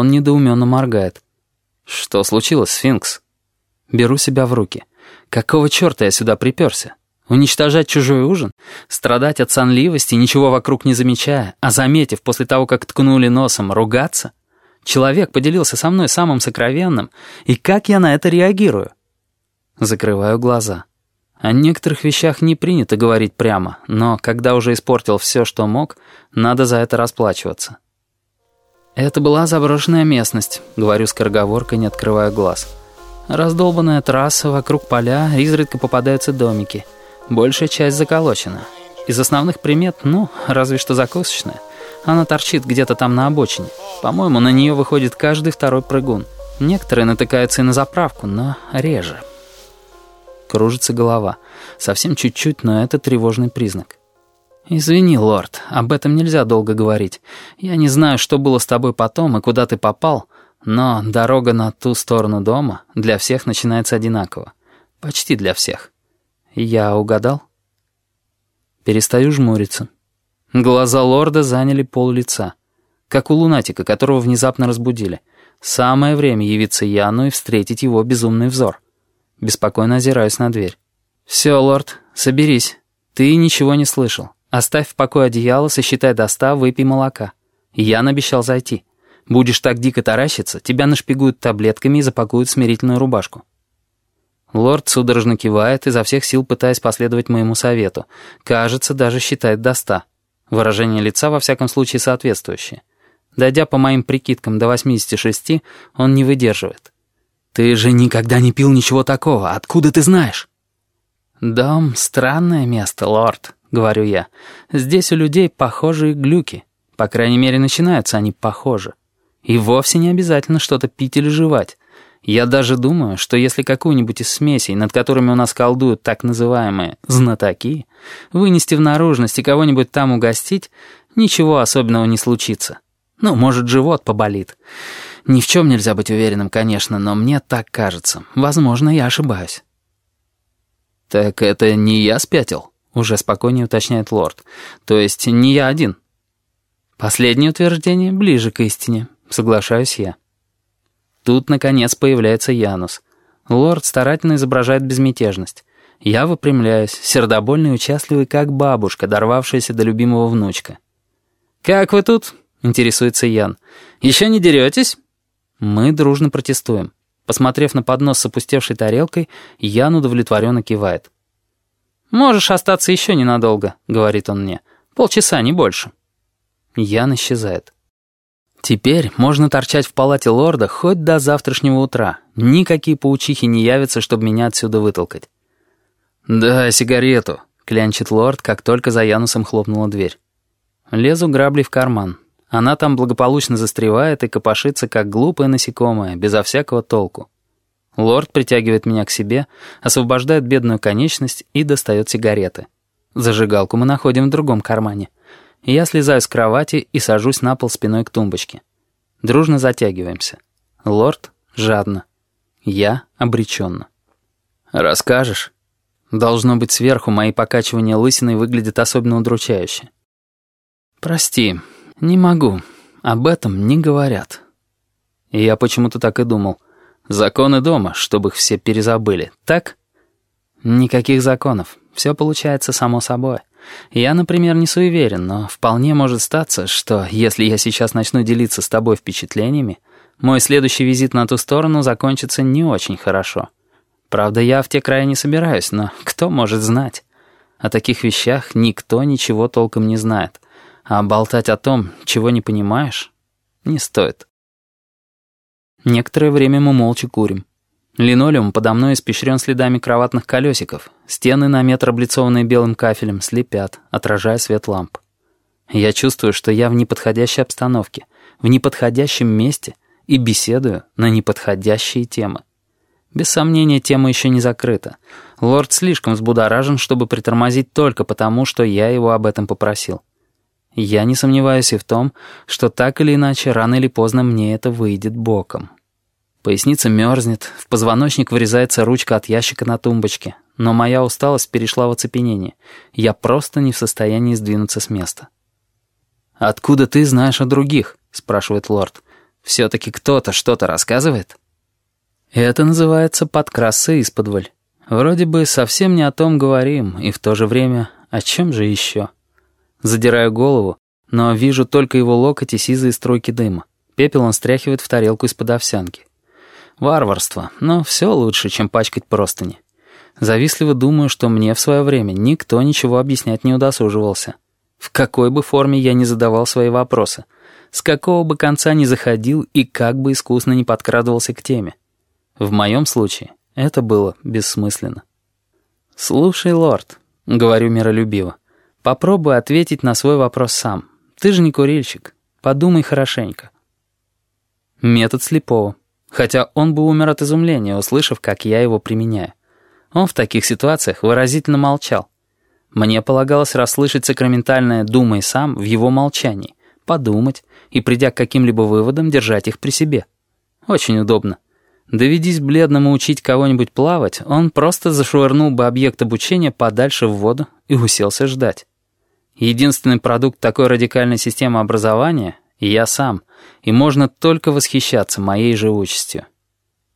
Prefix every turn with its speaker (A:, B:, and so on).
A: Он недоуменно моргает. «Что случилось, сфинкс?» Беру себя в руки. «Какого черта я сюда приперся? Уничтожать чужой ужин? Страдать от сонливости, ничего вокруг не замечая, а заметив после того, как ткнули носом, ругаться? Человек поделился со мной самым сокровенным, и как я на это реагирую?» Закрываю глаза. О некоторых вещах не принято говорить прямо, но когда уже испортил все, что мог, надо за это расплачиваться. «Это была заброшенная местность», — говорю скороговоркой, не открывая глаз. «Раздолбанная трасса, вокруг поля, изредка попадаются домики. Большая часть заколочена. Из основных примет, ну, разве что закусочная. Она торчит где-то там на обочине. По-моему, на нее выходит каждый второй прыгун. Некоторые натыкаются и на заправку, но реже». Кружится голова. Совсем чуть-чуть, но это тревожный признак. «Извини, лорд, об этом нельзя долго говорить. Я не знаю, что было с тобой потом и куда ты попал, но дорога на ту сторону дома для всех начинается одинаково. Почти для всех. Я угадал?» Перестаю жмуриться. Глаза лорда заняли пол лица. Как у лунатика, которого внезапно разбудили. Самое время явиться Яну и встретить его безумный взор. Беспокойно озираюсь на дверь. «Все, лорд, соберись. Ты ничего не слышал. Оставь в покое одеяло, сосчитай до ста, выпей молока. Ян обещал зайти. Будешь так дико таращиться, тебя нашпигуют таблетками и запакуют смирительную рубашку». Лорд судорожно кивает, изо всех сил пытаясь последовать моему совету. Кажется, даже считает до ста. Выражение лица, во всяком случае, соответствующее. Дойдя по моим прикидкам до 86, он не выдерживает. «Ты же никогда не пил ничего такого. Откуда ты знаешь?» «Дом — странное место, лорд», — говорю я. «Здесь у людей похожие глюки. По крайней мере, начинаются они похожи. И вовсе не обязательно что-то пить или жевать. Я даже думаю, что если какую-нибудь из смесей, над которыми у нас колдуют так называемые «знатоки», вынести в наружность и кого-нибудь там угостить, ничего особенного не случится. Ну, может, живот поболит». Ни в чем нельзя быть уверенным, конечно, но мне так кажется. Возможно, я ошибаюсь». «Так это не я спятил?» — уже спокойнее уточняет лорд. «То есть не я один?» Последнее утверждение ближе к истине, соглашаюсь я. Тут, наконец, появляется Янус. Лорд старательно изображает безмятежность. Я выпрямляюсь, сердобольный и участливый, как бабушка, дорвавшаяся до любимого внучка. «Как вы тут?» — интересуется Ян. «Еще не деретесь?» Мы дружно протестуем. Посмотрев на поднос с опустевшей тарелкой, Ян удовлетворенно кивает. «Можешь остаться еще ненадолго», — говорит он мне. «Полчаса, не больше». Ян исчезает. Теперь можно торчать в палате лорда хоть до завтрашнего утра. Никакие паучихи не явятся, чтобы меня отсюда вытолкать. «Да, сигарету», — клянчит лорд, как только за Янусом хлопнула дверь. Лезу грабли в карман. Она там благополучно застревает и копошится, как глупое насекомое, безо всякого толку. Лорд притягивает меня к себе, освобождает бедную конечность и достает сигареты. Зажигалку мы находим в другом кармане. Я слезаю с кровати и сажусь на пол спиной к тумбочке. Дружно затягиваемся. Лорд жадно. Я обреченно. «Расскажешь?» Должно быть, сверху мои покачивания лысиной выглядят особенно удручающе. «Прости, «Не могу. Об этом не говорят». И я почему-то так и думал. Законы дома, чтобы их все перезабыли, так? Никаких законов. Все получается само собой. Я, например, не суеверен, но вполне может статься, что если я сейчас начну делиться с тобой впечатлениями, мой следующий визит на ту сторону закончится не очень хорошо. Правда, я в те края не собираюсь, но кто может знать? О таких вещах никто ничего толком не знает. А болтать о том, чего не понимаешь, не стоит. Некоторое время мы молча курим. Линолеум подо мной испещрен следами кроватных колесиков. Стены на метр, облицованные белым кафелем, слепят, отражая свет ламп. Я чувствую, что я в неподходящей обстановке, в неподходящем месте и беседую на неподходящие темы. Без сомнения, тема еще не закрыта. Лорд слишком взбудоражен, чтобы притормозить только потому, что я его об этом попросил. Я не сомневаюсь и в том, что так или иначе, рано или поздно мне это выйдет боком. Поясница мерзнет, в позвоночник вырезается ручка от ящика на тумбочке, но моя усталость перешла в оцепенение. Я просто не в состоянии сдвинуться с места. «Откуда ты знаешь о других?» — спрашивает лорд. Все-таки кто-то что-то рассказывает? Это называется подкрасться исподволь. Вроде бы совсем не о том говорим, и в то же время о чем же еще? Задираю голову, но вижу только его локоть и сизые струйки дыма. Пепел он стряхивает в тарелку из-под овсянки. Варварство, но все лучше, чем пачкать простыни. Завистливо думаю, что мне в свое время никто ничего объяснять не удосуживался. В какой бы форме я ни задавал свои вопросы, с какого бы конца ни заходил и как бы искусно не подкрадывался к теме. В моем случае это было бессмысленно. «Слушай, лорд», — говорю миролюбиво, — «попробуй ответить на свой вопрос сам. Ты же не курильщик. Подумай хорошенько». Метод слепого. Хотя он бы умер от изумления, услышав, как я его применяю. Он в таких ситуациях выразительно молчал. Мне полагалось расслышать сакраментальное «думай сам» в его молчании, подумать и, придя к каким-либо выводам, держать их при себе. Очень удобно. Доведись бледному учить кого-нибудь плавать, он просто зашвырнул бы объект обучения подальше в воду и уселся ждать. Единственный продукт такой радикальной системы образования — я сам, и можно только восхищаться моей живучестью.